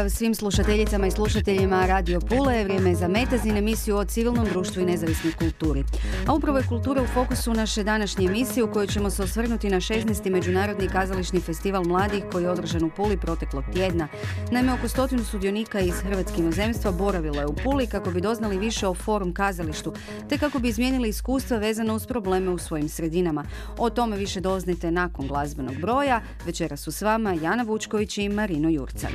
Pozdrav svim slušateljicama i slušateljima Radio Pule. Vrijeme je za Metazin emisiju o civilnom društvu i nezavisnoj kulturi. A upravo je kultura u fokusu naše današnje emisije u kojoj ćemo se osvrnuti na 16. Međunarodni kazališni festival mladih koji je održan u Puli proteklog tjedna. Naime, oko stotinu sudionika iz Hrvatskog inozemstva boravilo je u Puli kako bi doznali više o forum kazalištu, te kako bi izmijenili iskustva vezano uz probleme u svojim sredinama. O tome više doznite nakon glazbenog broja. Večera su s vama Jana Vučković i Marino Jurcan.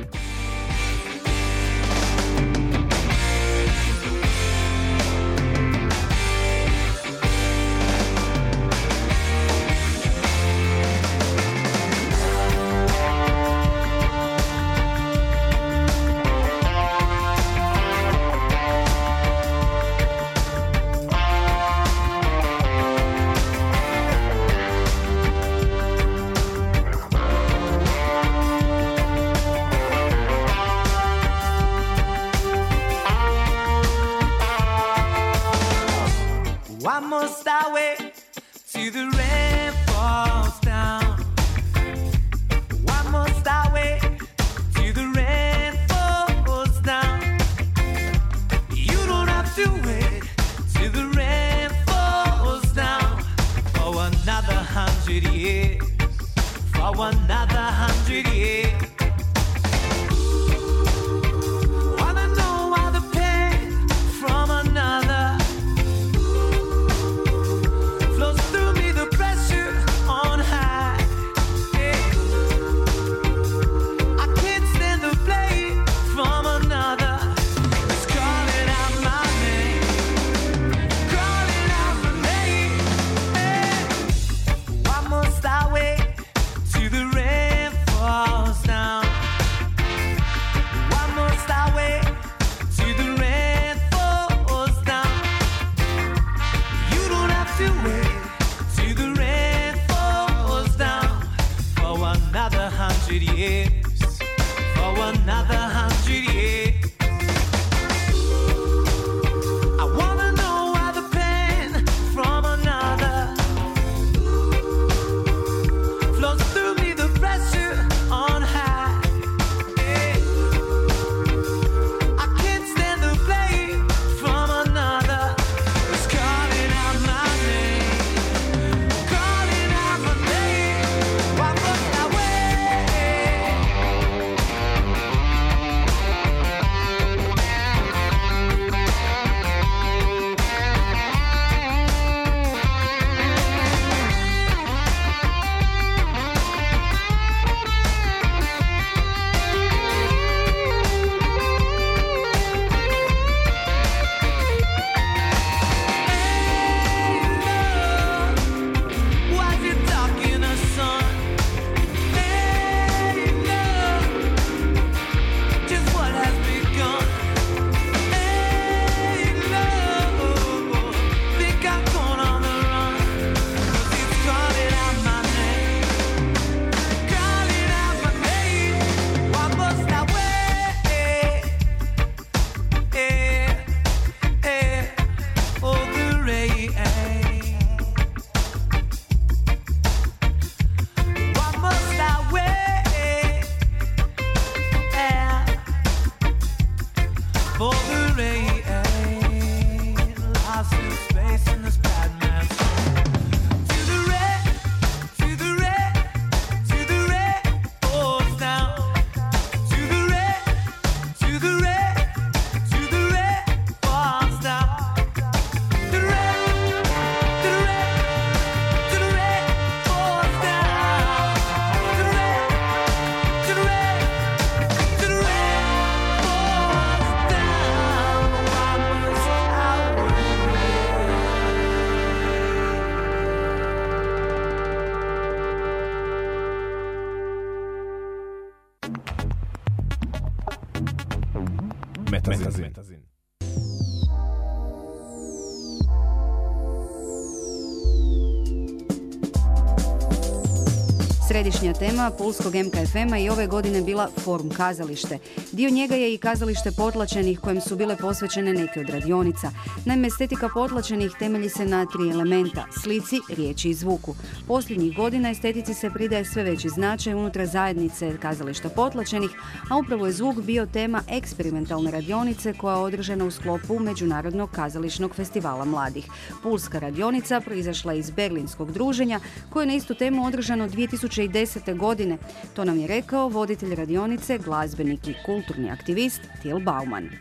Tema Pulskog MKFM-a i ove godine bila Forum kazalište. Dio njega je i kazalište potlačenih kojem su bile posvećene neke od radionica. Naime, estetika potlačenih temelji se na tri elementa, slici, riječi i zvuku. Posljednjih godina estetici se pridaje sve veći značaj unutar zajednice kazališta potlačenih, a upravo je zvuk bio tema eksperimentalne radionice koja je održana u sklopu Međunarodnog kazališnog festivala mladih. Pulska radionica proizašla iz berlinskog druženja koje je na istu temu održano 2000 2010. godine. To nam je rekao voditelj radionice, glazbenik i kulturni aktivist Til Bauman.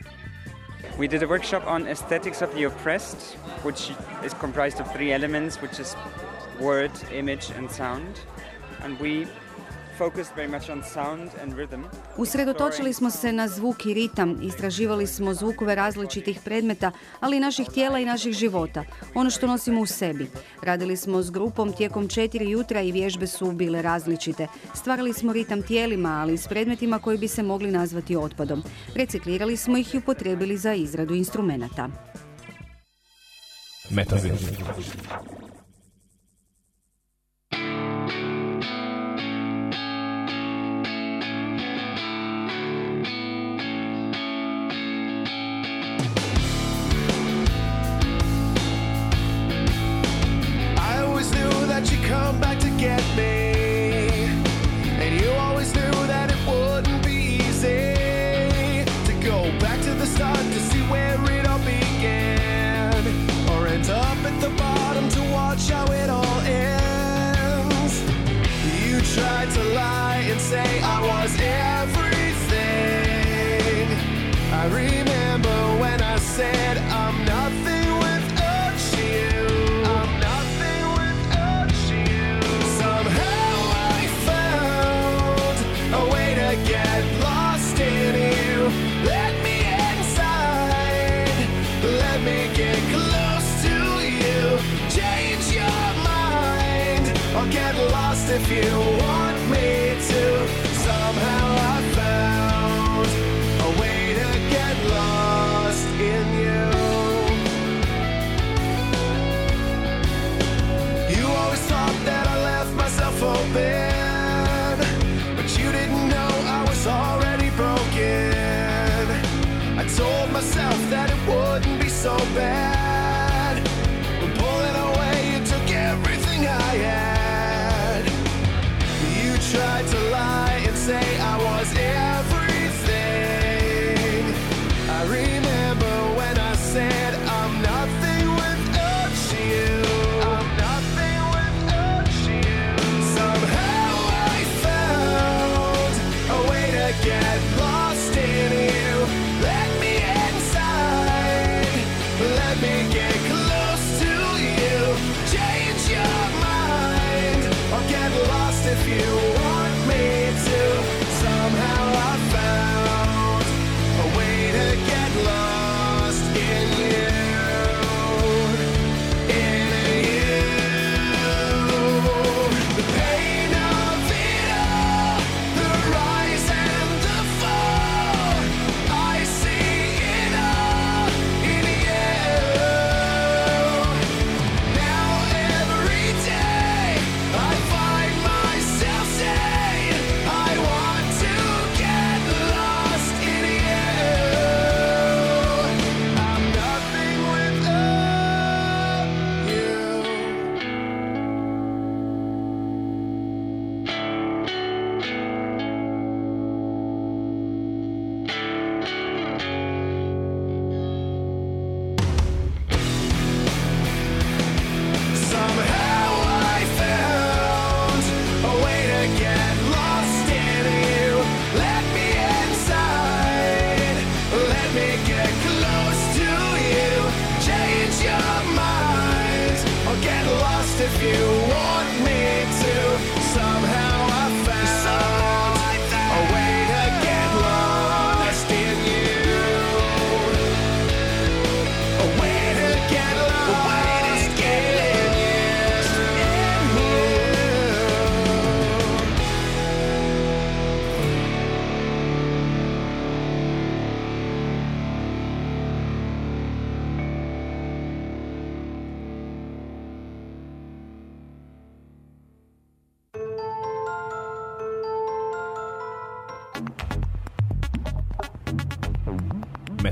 We did a workshop on aesthetics of the oppressed, which is comprised of three elements, which is word, image and sound. And we Usredotočili smo se na zvuk i ritam, istraživali smo zvukove različitih predmeta, ali i naših tijela i naših života, ono što nosimo u sebi. Radili smo s grupom tijekom četiri jutra i vježbe su bile različite. Stvarali smo ritam tijelima, ali i s predmetima koji bi se mogli nazvati otpadom. Reciklirali smo ih i upotrijebili za izradu instrumenata.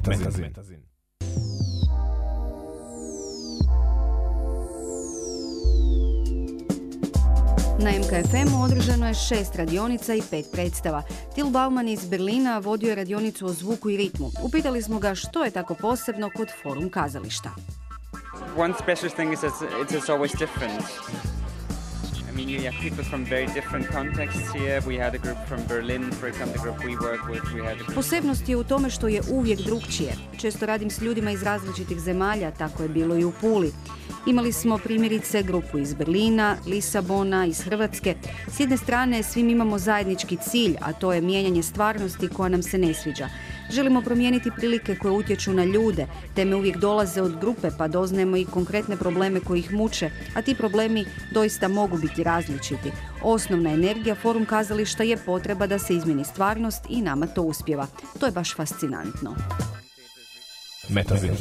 Metazin. Na MKFM održano je šest radionica i pet predstava. Til Bauman iz Berlina vodio je radionicu o zvuku i ritmu. Upitali smo ga što je tako posebno kod forum kazališta. One special thing is that it's, it's always different. I mean, you have people from very different contexts here. We had a group from Berlin, for example, the group we work with. We had Posebnost je u tome što je uvijek drugčije. Često radim s ljudima iz različitih zemalja, tako je bilo i u Puli. Imali smo primjerice grupu iz Berlina, Lisabona, iz Hrvatske. S jedne strane svim imamo zajednički cilj, a to je mijenjanje stvarnosti koja nam se ne sviđa. Želimo promijeniti prilike koje utječu na ljude, teme uvijek dolaze od grupe pa doznajemo i konkretne probleme koji ih muče, a ti problemi doista mogu biti različiti. Osnovna energija forum kazališta je potreba da se izmjeni stvarnost i nama to uspjeva. To je baš fascinantno. Metazin.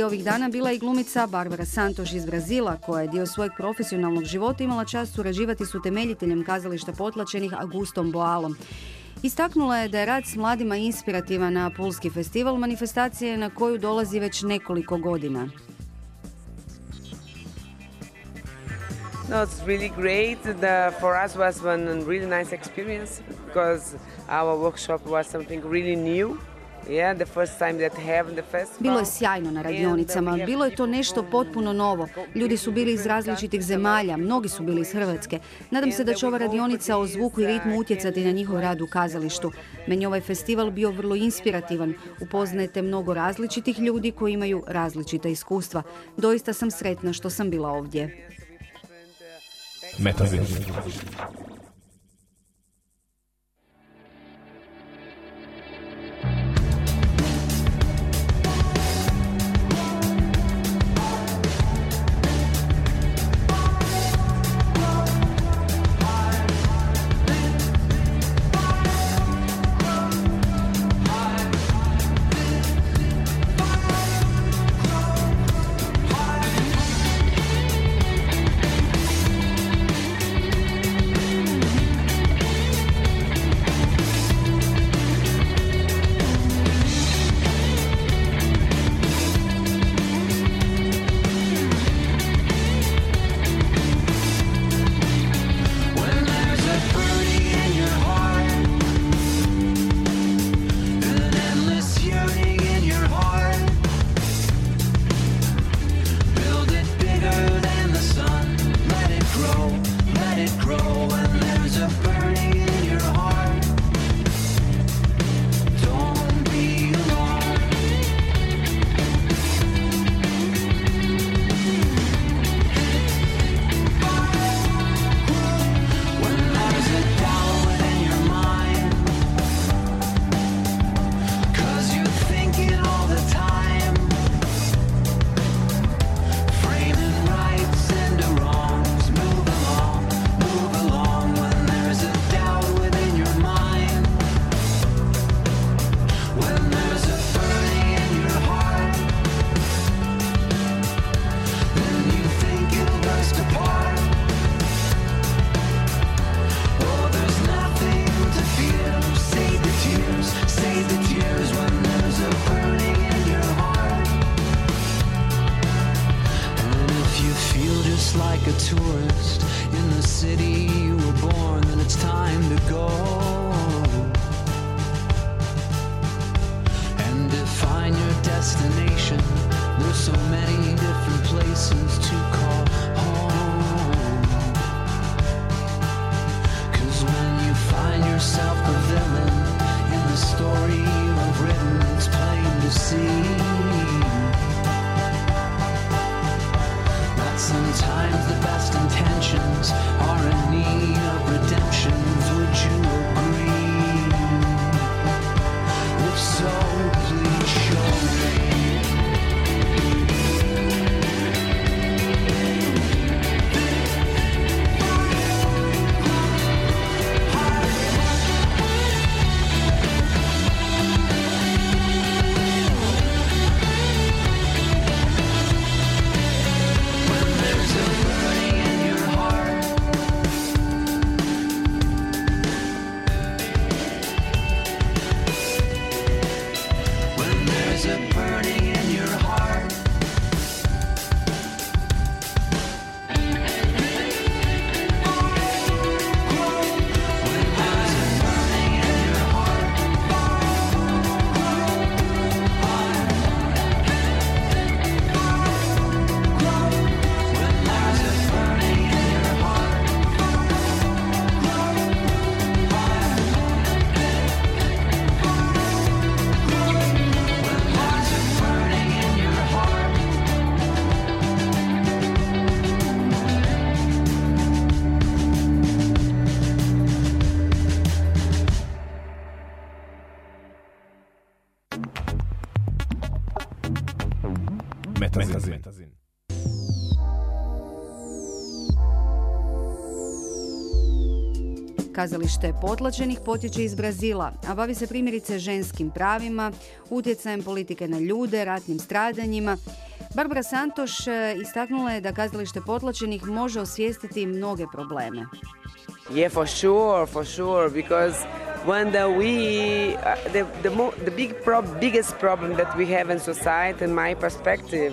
Puli ovih dana bila je i glumica Barbara Santoš iz Brazila, koja je dio svojeg profesionalnog života imala čast surađivati s utemeljiteljem kazališta potlačenih Augustom Boalom. Istaknula je da je rad s mladima inspirativan na Pulski festival, manifestacije na koju dolazi već nekoliko godina. No, it's really great. The, for us was one really nice experience because our workshop was something really new. Yeah, the first time that have the festival. Bilo je sjajno na radionicama, bilo je to nešto potpuno novo. Ljudi su bili iz različitih zemalja, mnogi su bili iz Hrvatske. Nadam se da će ova radionica o zvuku i ritmu utjecati na njihov rad u kazalištu. Meni je ovaj festival bio vrlo inspirativan. Upoznajete mnogo različitih ljudi koji imaju različita iskustva. Doista sam sretna što sam bila ovdje. Like a tourist in the city you were born, then it's time to go. And define your destination. There's so many different places to call home. Cause when you find yourself a villain in the story you have written, it's plain to see Kazalište potlačenih potječe iz Brazila, a bavi se primjerice ženskim pravima, utjecajem politike na ljude, ratnim stradanjima. Barbara Santoš e, istaknula je da kazalište potlačenih može osvijestiti mnoge probleme. Yeah, for sure, for sure, because when the we uh, the the, mo- the big prob- biggest problem that we have in society, in my perspective,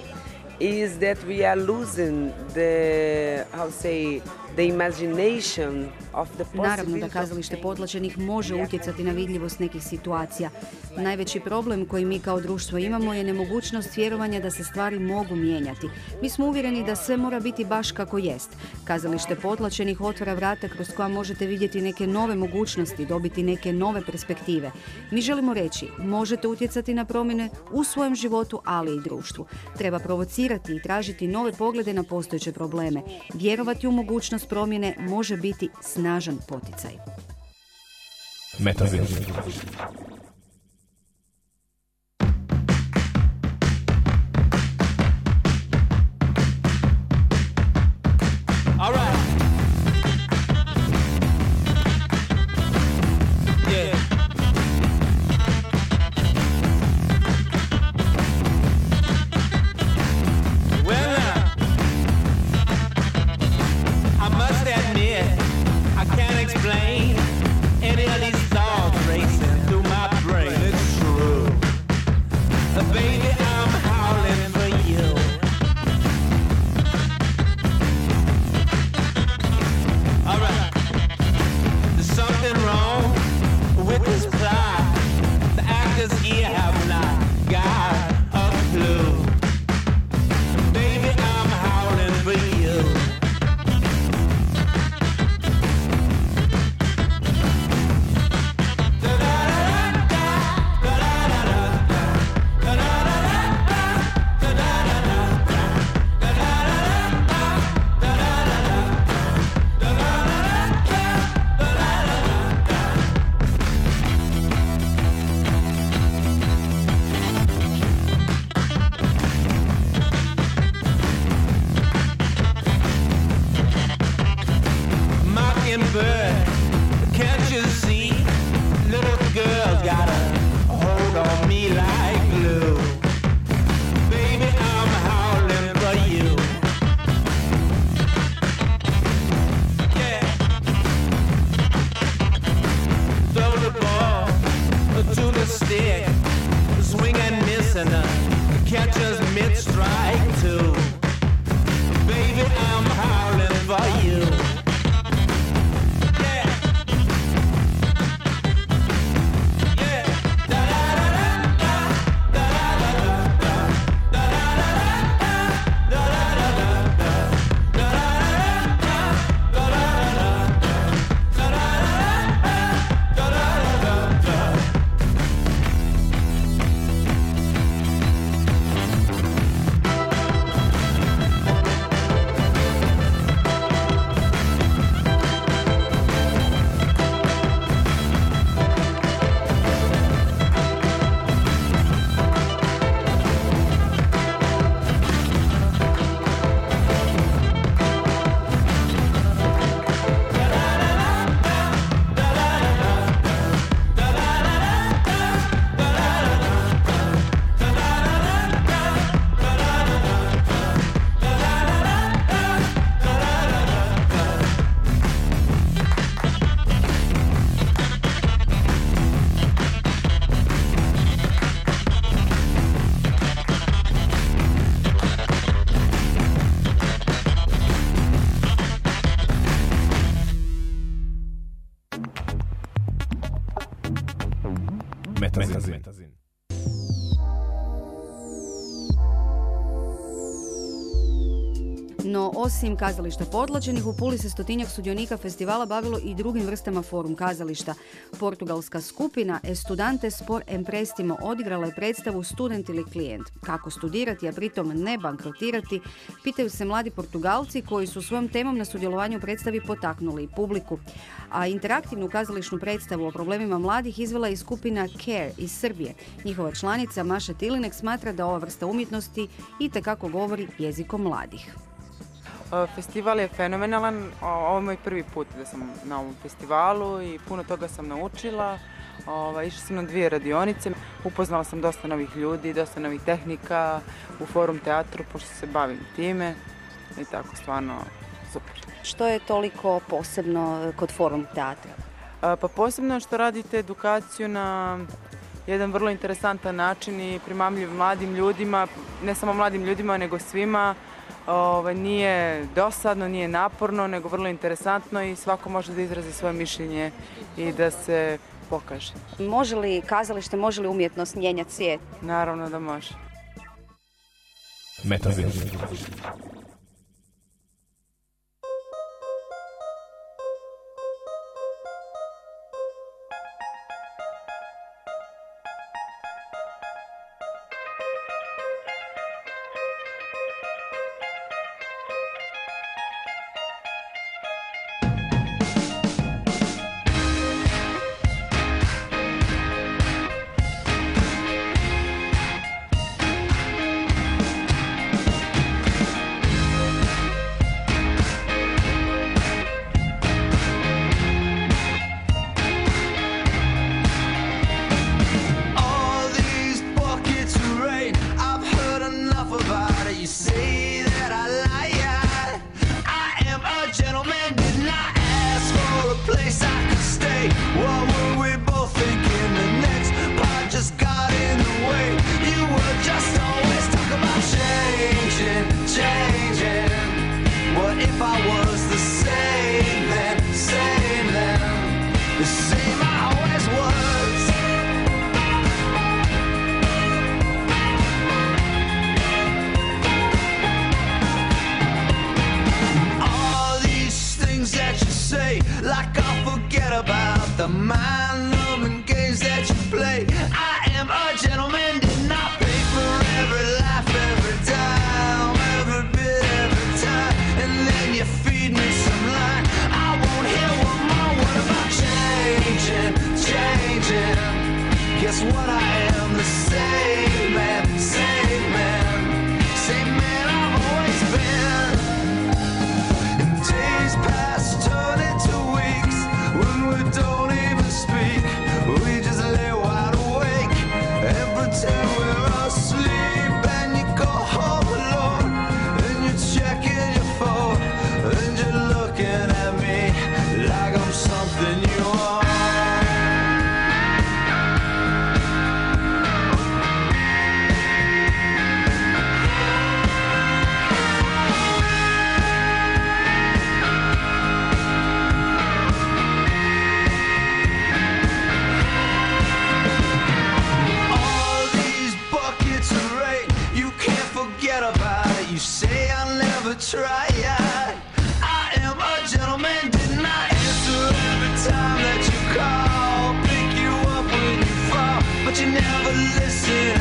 is that we are losing the how say the imagination of the Naravno da kazalište potlačenih može utjecati na vidljivost nekih situacija. Najveći problem koji mi kao društvo imamo je nemogućnost vjerovanja da se stvari mogu mijenjati. Mi smo uvjereni da sve mora biti baš kako jest. Kazalište potlačenih otvara vrata kroz koja možete vidjeti neke nove mogućnosti, dobiti neke nove perspektive. Mi želimo reći, možete utjecati na promjene u svojem životu, ali i društvu. Treba provocirati i tražiti nove poglede na postojeće probleme. Vjerovati u mogućnost promjene može biti snažan poticaj. Metazin. Osim kazališta podlačenih, u Puli se stotinjak sudionika festivala bavilo i drugim vrstama forum kazališta. Portugalska skupina Estudantes por Emprestimo odigrala je predstavu Student ili klijent. Kako studirati, a pritom ne bankrotirati, pitaju se mladi Portugalci koji su svojom temom na sudjelovanju predstavi potaknuli i publiku. A interaktivnu kazališnu predstavu o problemima mladih izvela je skupina CARE iz Srbije. Njihova članica Maša Tilinek smatra da ova vrsta umjetnosti i govori jezikom mladih. E, Festival je fenomenalan, ovo je moj prvi put da sam na ovom festivalu i puno toga sam naučila. Ovaj, išla sam na dvije radionice, upoznala sam dosta novih ljudi, dosta novih tehnika u forum teatru, pošto se bavim time i tako stvarno super. Što je toliko posebno e, kod forum teatra? A, Pa posebno što radite edukaciju na jedan vrlo interesantan način i primamljiv mladim ljudima, ne samo mladim ljudima nego svima. Ovaj, nije dosadno, nije naporno, nego vrlo interesantno i svako može da izrazi svoje mišljenje i da se pokaže. Može li kazalište, može li umjetnost mijenjati svijet? Naravno da može. Metazin. The mind-numbing I am a gentleman, did not answer every time that you call. Pick you up when you fall, but you never listen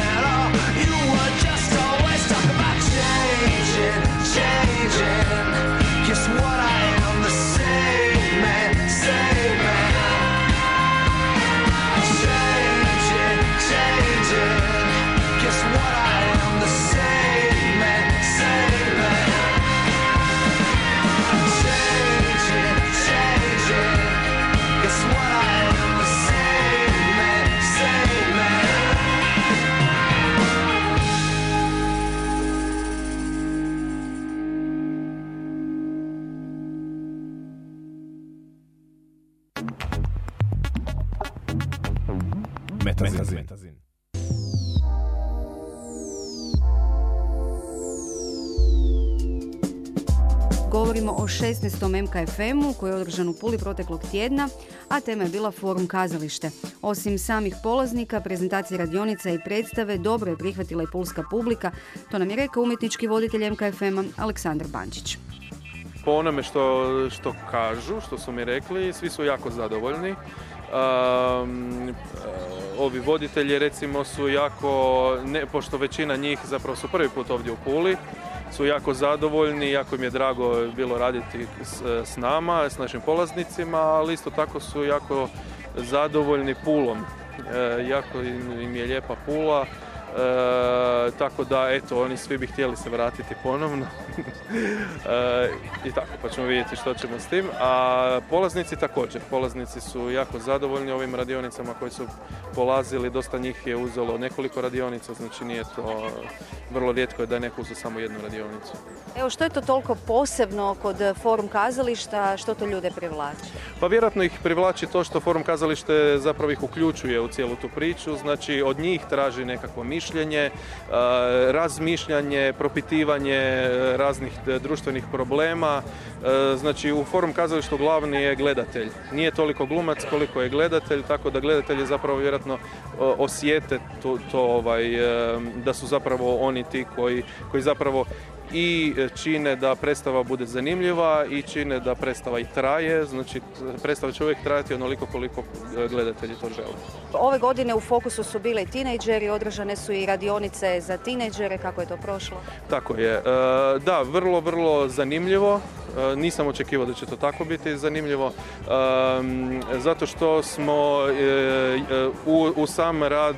16. MKFM-u koji je održan u Puli proteklog tjedna, a tema je bila forum kazalište. Osim samih polaznika, prezentacije radionica i predstave dobro je prihvatila i pulska publika. To nam je rekao umjetnički voditelj MKFM-a Aleksandar Bančić. po onome što, što kažu, što su mi rekli, svi su jako zadovoljni. Um, ovi voditelji recimo su jako, ne, pošto većina njih zapravo su prvi put ovdje u Puli, su jako zadovoljni, jako im je drago bilo raditi s, nama, s našim polaznicima, ali isto tako su jako zadovoljni Pulom. E, jako im, je lijepa Pula, tako da, eto, oni svi bi htjeli se vratiti ponovno. E, I tako, pa ćemo vidjeti što ćemo s tim. A polaznici također, polaznici su jako zadovoljni ovim radionicama koje su polazili, dosta njih je uzelo nekoliko radionica, znači nije to, vrlo rijetko je da je neko uzeo samo jednu radionicu. Evo što je to toliko posebno kod forum kazališta, što to ljude privlači? Pa vjerojatno ih privlači to što Forum kazalište zapravo ih uključuje u cijelu tu priču, znači od njih traži nekakvo mišljenje, e, razmišljanje, propitivanje e, raznih d- društvenih problema. E, Znači u Forum kazalištu glavni je gledatelj. Nije toliko glumac koliko je gledatelj, tako da gledatelji zapravo vjerojatno osjete to, to ovaj, e, da su zapravo oni ti koji, koji zapravo i čine da predstava bude zanimljiva i čine da predstava i traje, znači predstava će uvijek trajati onoliko koliko e, gledatelji to žele. Ove godine u fokusu su bile i tinejdžeri, održane su i radionice za tinejdžere, kako je to prošlo? Tako je. E, Da, vrlo, vrlo zanimljivo. E, Nisam očekivao da će to tako biti zanimljivo. Zato što smo e, e, u sam rad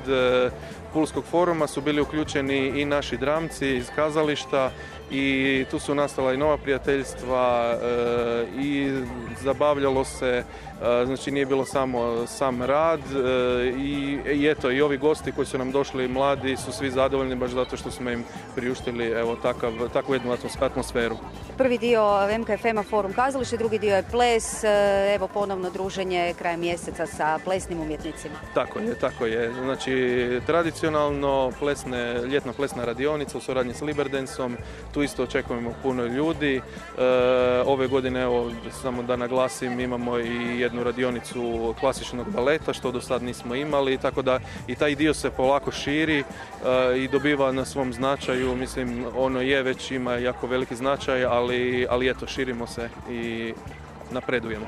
Pulskog foruma su bili uključeni i naši dramci iz kazališta i tu su nastala i nova prijateljstva e, i zabavljalo se, znači nije bilo samo sam rad e, i, i eto i ovi gosti koji su nam došli mladi su svi zadovoljni baš zato što smo im priuštili evo takav, takvu jednu atmos- atmosferu. Prvi dio MKFM-a Forum kazalište, drugi dio je ples, e, evo ponovno druženje krajem mjeseca sa plesnim umjetnicima. Tako je, tako je. Znači, tradicionalno plesne, ljetna plesna radionica u suradnji s Liberdensom, tu isto očekujemo puno ljudi. E, ove godine, evo, samo da naglasim, imamo i jednu radionicu klasičnog baleta, što do sad nismo imali, tako da i taj dio se polako širi e, i dobiva na svom značaju, mislim, ono je već ima jako veliki značaj, ali, ali eto, širimo se i napredujemo.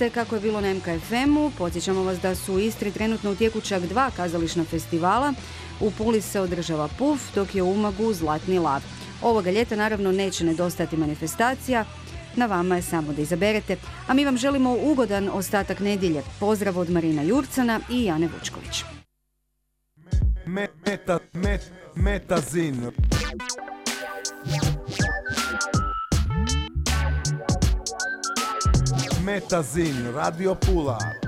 Ste kako je bilo na MKFM-u. Podsjećamo vas da su u Istri trenutno u tijeku čak dva kazališna festivala. U Puli se održava PUF, dok je u Umagu Zlatni lav. Ovoga ljeta naravno neće nedostati manifestacija, na vama je samo da izaberete, a mi vam želimo ugodan ostatak nedjelje. Pozdrav od Marina Jurcana i Jane Vučković. Me- meta, met, metazin. Metazin, Radio Pula,